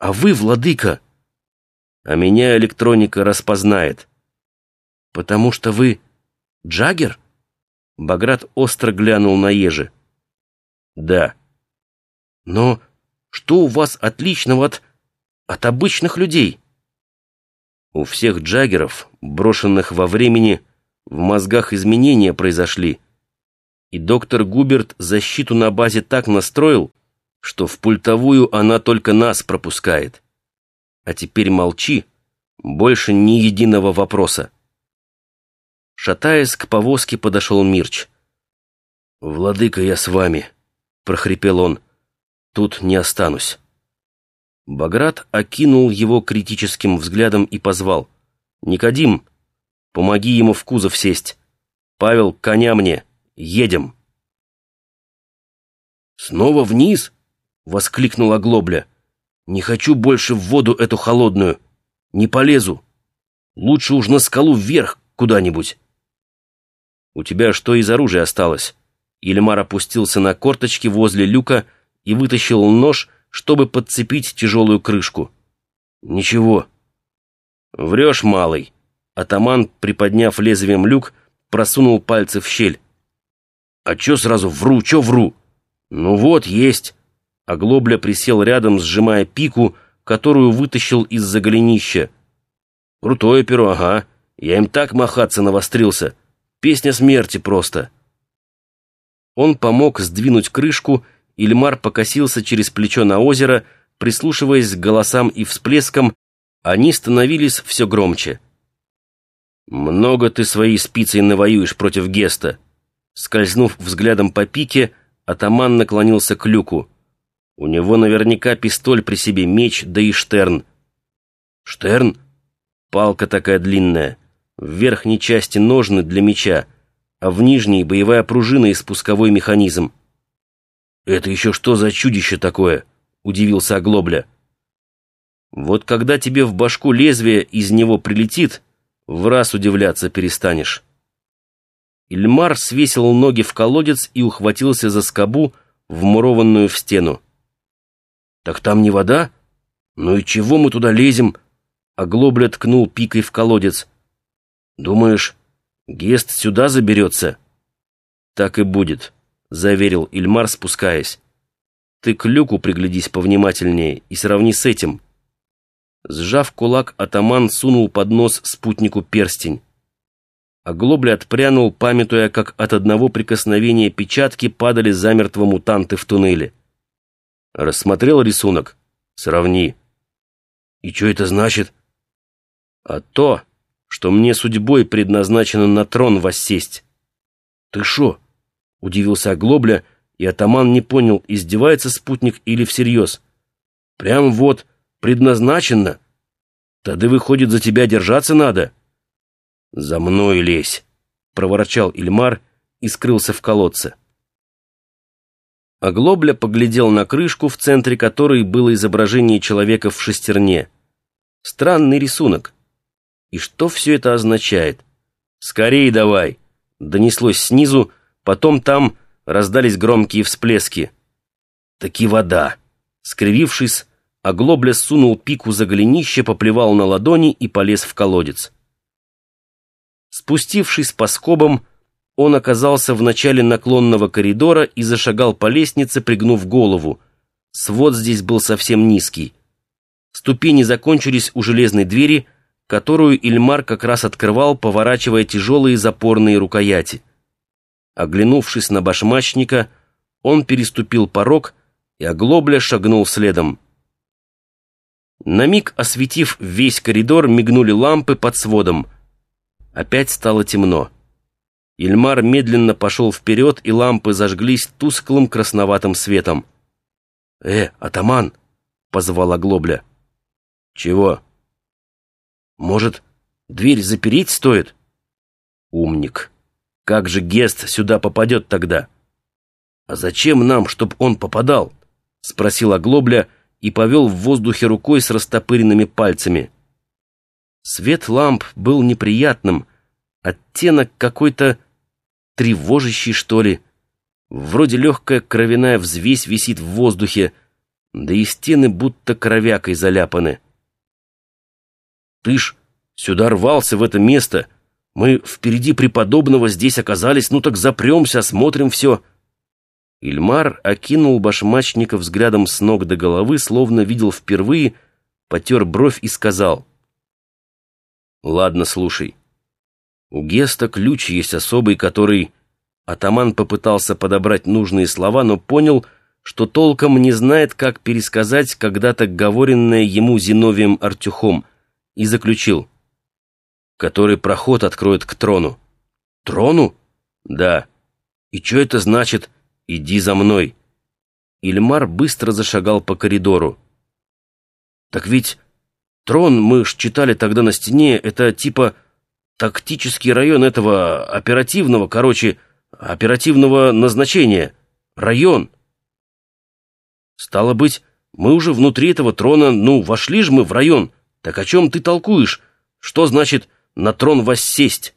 А вы, владыка? А меня электроника распознает. Потому что вы Джаггер? Баграт остро глянул на Ежи. Да. Но что у вас отличного от... от обычных людей? У всех джаггеров, брошенных во времени, в мозгах изменения произошли. И доктор Губерт защиту на базе так настроил, что в пультовую она только нас пропускает. А теперь молчи, больше ни единого вопроса. Шатаясь к повозке, подошел Мирч. «Владыка, я с вами», — прохрипел он. «Тут не останусь». Баграт окинул его критическим взглядом и позвал. «Никодим, помоги ему в кузов сесть. Павел, коня мне. Едем». «Снова вниз?» — воскликнул Оглобля. «Не хочу больше в воду эту холодную. Не полезу. Лучше уж на скалу вверх куда-нибудь». «У тебя что из оружия осталось?» Ильмар опустился на корточки возле люка и вытащил нож, чтобы подцепить тяжелую крышку. «Ничего». «Врешь, малый». Атаман, приподняв лезвием люк, просунул пальцы в щель. «А чё сразу вру, чё вру?» «Ну вот, есть». Оглобля присел рядом, сжимая пику, которую вытащил из-за голенища. «Крутое перо, ага. Я им так махаться навострился. Песня смерти просто». Он помог сдвинуть крышку Ильмар покосился через плечо на озеро, прислушиваясь к голосам и всплескам, они становились все громче. «Много ты своей спицей навоюешь против Геста!» Скользнув взглядом по пике, атаман наклонился к люку. «У него наверняка пистоль при себе, меч, да и штерн». «Штерн?» Палка такая длинная. В верхней части ножны для меча, а в нижней боевая пружина и спусковой механизм. «Это еще что за чудище такое?» — удивился Оглобля. «Вот когда тебе в башку лезвие из него прилетит, в раз удивляться перестанешь». Ильмар свесил ноги в колодец и ухватился за скобу, вмурованную в стену. «Так там не вода? Ну и чего мы туда лезем?» Оглобля ткнул пикой в колодец. «Думаешь, Гест сюда заберется?» «Так и будет». — заверил Ильмар, спускаясь. «Ты к люку приглядись повнимательнее и сравни с этим». Сжав кулак, атаман сунул под нос спутнику перстень. А Глобля отпрянул, памятуя, как от одного прикосновения печатки падали замертво мутанты в туннеле. Рассмотрел рисунок? Сравни. И что это значит? А то, что мне судьбой предназначено на трон воссесть. Ты шо? — удивился Оглобля, и атаман не понял, издевается спутник или всерьез. «Прям вот, предназначено. Тогда, выходит, за тебя держаться надо». «За мной лезь», — проворчал Ильмар и скрылся в колодце. Оглобля поглядел на крышку, в центре которой было изображение человека в шестерне. Странный рисунок. И что все это означает? «Скорей давай!» — донеслось снизу, Потом там раздались громкие всплески. Таки вода. Скривившись, Оглобля сунул пику за голенище, поплевал на ладони и полез в колодец. Спустившись по скобам, он оказался в начале наклонного коридора и зашагал по лестнице, пригнув голову. Свод здесь был совсем низкий. Ступени закончились у железной двери, которую Ильмар как раз открывал, поворачивая тяжелые запорные рукояти. Оглянувшись на башмачника, он переступил порог, и оглобля шагнул следом. На миг осветив весь коридор, мигнули лампы под сводом. Опять стало темно. Ильмар медленно пошел вперед, и лампы зажглись тусклым красноватым светом. «Э, атаман!» — позвал оглобля. «Чего?» «Может, дверь запереть стоит?» «Умник!» Как же Гест сюда попадет тогда? А зачем нам, чтоб он попадал? Спросил Оглобля и повел в воздухе рукой с растопыренными пальцами. Свет ламп был неприятным, оттенок какой-то тревожащий, что ли. Вроде легкая кровяная взвесь висит в воздухе, да и стены будто кровякой заляпаны. Ты ж сюда рвался, в это место. Мы впереди преподобного здесь оказались, ну так запремся, осмотрим все. Ильмар окинул башмачника взглядом с ног до головы, словно видел впервые, потер бровь и сказал. «Ладно, слушай. У Геста ключ есть особый, который...» Атаман попытался подобрать нужные слова, но понял, что толком не знает, как пересказать когда-то говоренное ему Зиновием Артюхом, и заключил. «Который проход откроет к трону». «Трону?» «Да. И что это значит?» «Иди за мной!» Ильмар быстро зашагал по коридору. «Так ведь трон, мы ж читали тогда на стене, это типа тактический район этого оперативного, короче, оперативного назначения. Район!» «Стало быть, мы уже внутри этого трона, ну, вошли же мы в район. Так о чем ты толкуешь? Что значит «на трон воссесть»?»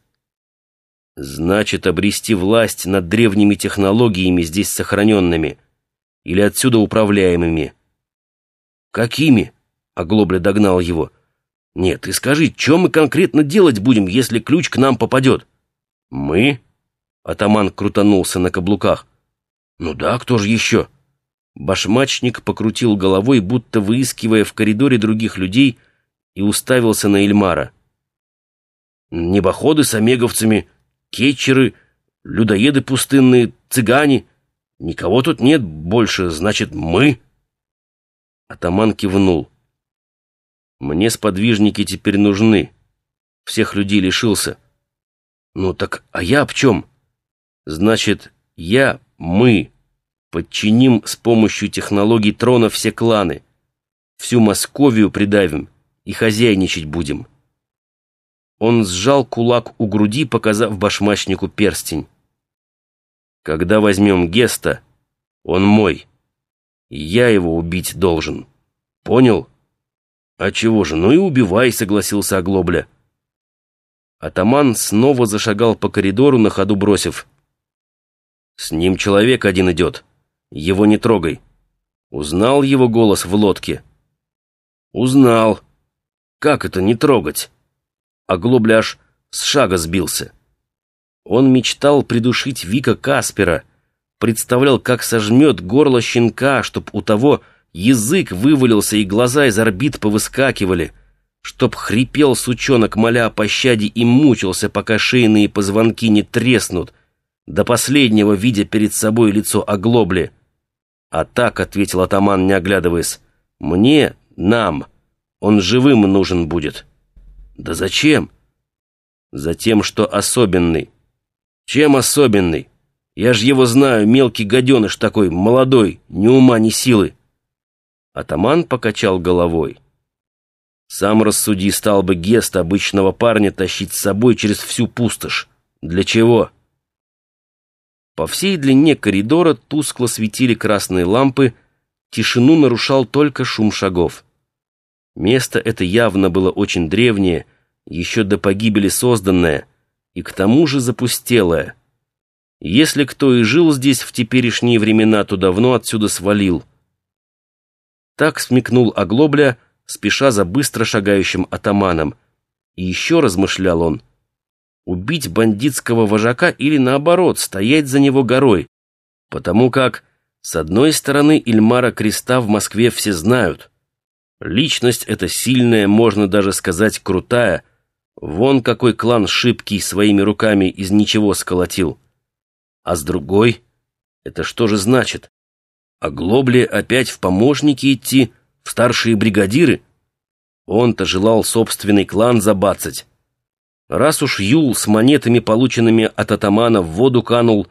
Значит, обрести власть над древними технологиями здесь сохраненными. Или отсюда управляемыми. Какими? Оглобля догнал его. Нет, ты скажи, что мы конкретно делать будем, если ключ к нам попадет? Мы? Атаман крутанулся на каблуках. Ну да, кто же еще? Башмачник покрутил головой, будто выискивая в коридоре других людей, и уставился на Эльмара. Небоходы с омеговцами, кетчеры, людоеды пустынные, цыгане. Никого тут нет больше, значит, мы. Атаман кивнул. Мне сподвижники теперь нужны. Всех людей лишился. Ну так, а я об чем? Значит, я, мы, подчиним с помощью технологий трона все кланы. Всю Московию придавим и хозяйничать будем. Он сжал кулак у груди, показав башмачнику перстень. «Когда возьмем Геста, он мой. Я его убить должен. Понял?» «А чего же? Ну и убивай», — согласился Оглобля. Атаман снова зашагал по коридору, на ходу бросив. «С ним человек один идет. Его не трогай». Узнал его голос в лодке? «Узнал. Как это не трогать?» а Глобля аж с шага сбился. Он мечтал придушить Вика Каспера, представлял, как сожмет горло щенка, чтоб у того язык вывалился и глаза из орбит повыскакивали, чтоб хрипел сучонок, моля о пощаде, и мучился, пока шейные позвонки не треснут, до последнего видя перед собой лицо оглобли. «А так», — ответил атаман, не оглядываясь, — «мне, нам, он живым нужен будет». Да зачем? Затем, что особенный. Чем особенный? Я ж его знаю, мелкий гаденыш такой, молодой, ни ума, ни силы. Атаман покачал головой. Сам рассуди, стал бы Гест обычного парня тащить с собой через всю пустошь. Для чего? По всей длине коридора тускло светили красные лампы, тишину нарушал только шум шагов. Место это явно было очень древнее, еще до погибели созданное, и к тому же запустелое. Если кто и жил здесь в теперешние времена, то давно отсюда свалил. Так смекнул Оглобля, спеша за быстро шагающим атаманом. И еще размышлял он. Убить бандитского вожака или наоборот, стоять за него горой. Потому как, с одной стороны, Ильмара Креста в Москве все знают — Личность эта сильная, можно даже сказать, крутая. Вон какой клан шибкий своими руками из ничего сколотил. А с другой, это что же значит? А Глобле опять в помощники идти, в старшие бригадиры? Он-то желал собственный клан забацать. Раз уж Юл с монетами, полученными от атамана, в воду канул,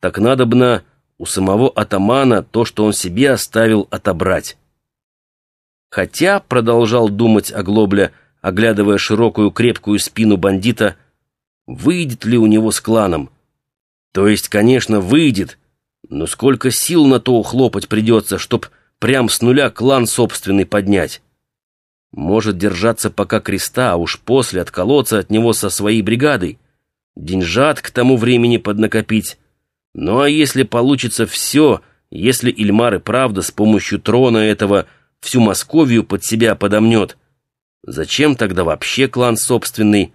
так надобно у самого атамана то, что он себе оставил, отобрать. Хотя, продолжал думать Оглобля, оглядывая широкую крепкую спину бандита, выйдет ли у него с кланом? То есть, конечно, выйдет, но сколько сил на то ухлопать придется, чтоб прям с нуля клан собственный поднять? Может держаться пока креста, а уж после отколоться от него со своей бригадой. Деньжат к тому времени поднакопить. Ну а если получится все, если Ильмар и правда с помощью трона этого всю Московию под себя подомнет, зачем тогда вообще клан собственный?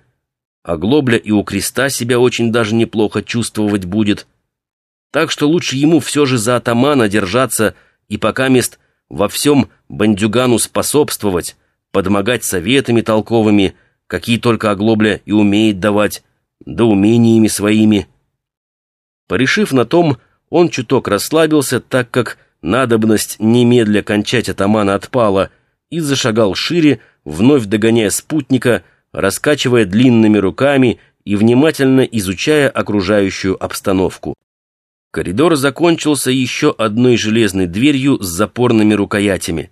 А Глобля и у креста себя очень даже неплохо чувствовать будет. Так что лучше ему все же за атамана держаться и пока мест во всем бандюгану способствовать, подмогать советами толковыми, какие только Оглобля и умеет давать, да умениями своими. Порешив на том, он чуток расслабился, так как надобность немедля кончать атамана отпала, и зашагал шире, вновь догоняя спутника, раскачивая длинными руками и внимательно изучая окружающую обстановку. Коридор закончился еще одной железной дверью с запорными рукоятями.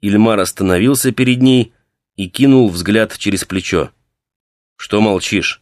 Ильмар остановился перед ней и кинул взгляд через плечо. «Что молчишь?